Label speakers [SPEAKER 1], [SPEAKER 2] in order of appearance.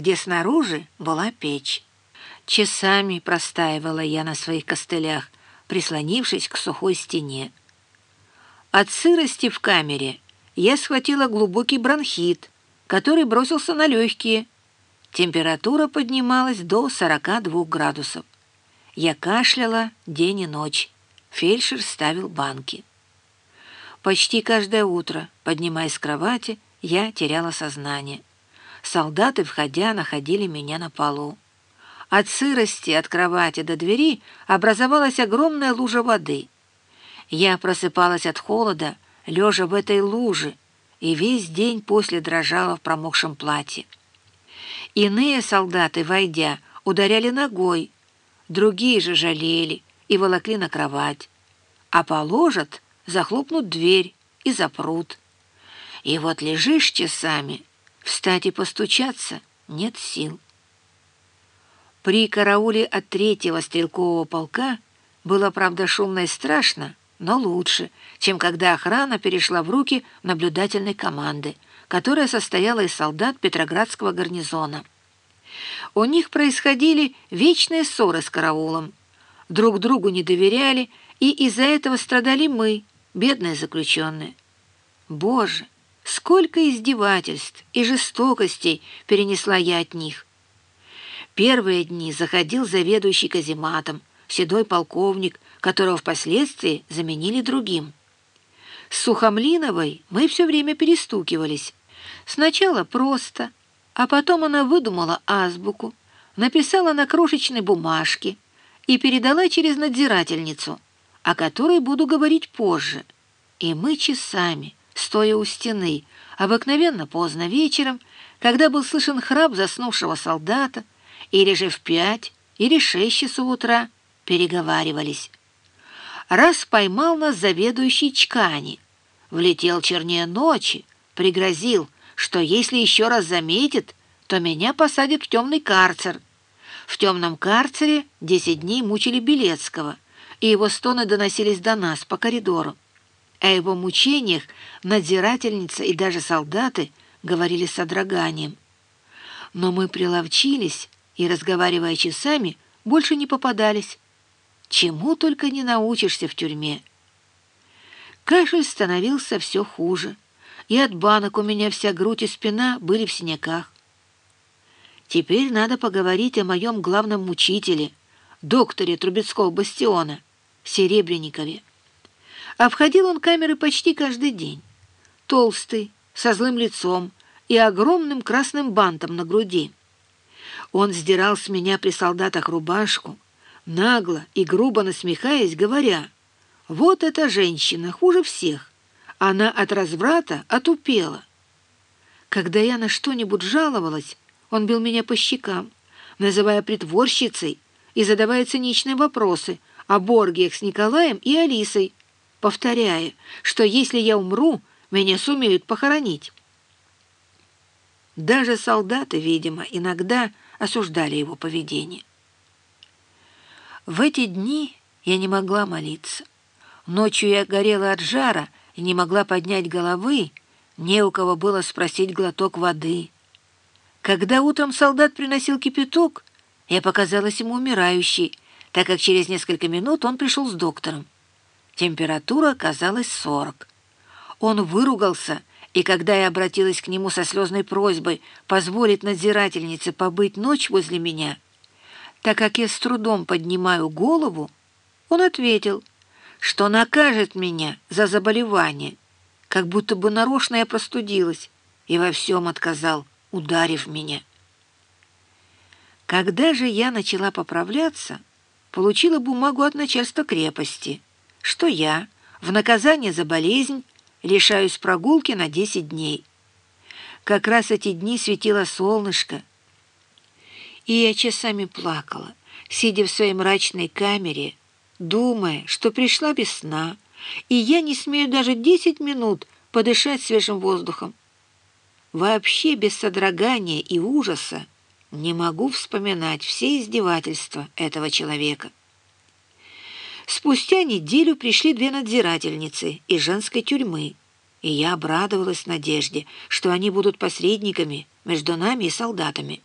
[SPEAKER 1] где снаружи была печь. Часами простаивала я на своих костылях, прислонившись к сухой стене. От сырости в камере я схватила глубокий бронхит, который бросился на легкие. Температура поднималась до 42 градусов. Я кашляла день и ночь. Фельдшер ставил банки. Почти каждое утро, поднимаясь с кровати, я теряла сознание. Солдаты, входя, находили меня на полу. От сырости от кровати до двери образовалась огромная лужа воды. Я просыпалась от холода, лежа в этой луже, и весь день после дрожала в промокшем платье. Иные солдаты, войдя, ударяли ногой, другие же жалели и волокли на кровать, а положат, захлопнут дверь и запрут. И вот лежишь часами, встать и постучаться нет сил. При карауле от третьего стрелкового полка было, правда, шумно и страшно, но лучше, чем когда охрана перешла в руки наблюдательной команды, которая состояла из солдат Петроградского гарнизона. У них происходили вечные ссоры с караулом. Друг другу не доверяли, и из-за этого страдали мы, бедные заключенные. Боже, сколько издевательств и жестокостей перенесла я от них. Первые дни заходил заведующий казематом, седой полковник, которого впоследствии заменили другим. С Сухомлиновой мы все время перестукивались. Сначала просто, а потом она выдумала азбуку, написала на крошечной бумажке и передала через надзирательницу, о которой буду говорить позже. И мы часами, стоя у стены, обыкновенно поздно вечером, когда был слышен храп заснувшего солдата, или же в пять, или шесть часов утра переговаривались. Раз поймал нас заведующий Чкани, влетел чернее ночи, пригрозил, что если еще раз заметит, то меня посадят в темный карцер. В темном карцере десять дней мучили Белецкого, и его стоны доносились до нас по коридору. О его мучениях надзирательница и даже солдаты говорили с содроганием. Но мы приловчились и, разговаривая часами, больше не попадались. Чему только не научишься в тюрьме. Кашель становился все хуже, и от банок у меня вся грудь и спина были в синяках. Теперь надо поговорить о моем главном мучителе, докторе Трубецкого бастиона, Серебренникове. Обходил он камеры почти каждый день. Толстый, со злым лицом и огромным красным бантом на груди. Он сдирал с меня при солдатах рубашку, нагло и грубо насмехаясь, говоря, «Вот эта женщина хуже всех, она от разврата отупела». Когда я на что-нибудь жаловалась, он бил меня по щекам, называя притворщицей и задавая циничные вопросы о Боргиях с Николаем и Алисой, повторяя, что если я умру, меня сумеют похоронить. Даже солдаты, видимо, иногда осуждали его поведение. В эти дни я не могла молиться. Ночью я горела от жара и не могла поднять головы, не у кого было спросить глоток воды. Когда утром солдат приносил кипяток, я показалась ему умирающей, так как через несколько минут он пришел с доктором. Температура оказалась сорок. Он выругался и когда я обратилась к нему со слезной просьбой позволить надзирательнице побыть ночь возле меня, так как я с трудом поднимаю голову, он ответил, что накажет меня за заболевание, как будто бы нарочно я простудилась, и во всем отказал, ударив меня. Когда же я начала поправляться, получила бумагу от начальства крепости, что я в наказание за болезнь лишаюсь прогулки на десять дней. Как раз эти дни светило солнышко, и я часами плакала, сидя в своей мрачной камере, думая, что пришла весна, и я не смею даже десять минут подышать свежим воздухом. Вообще без содрогания и ужаса не могу вспоминать все издевательства этого человека. Спустя неделю пришли две надзирательницы из женской тюрьмы, и я обрадовалась надежде, что они будут посредниками между нами и солдатами.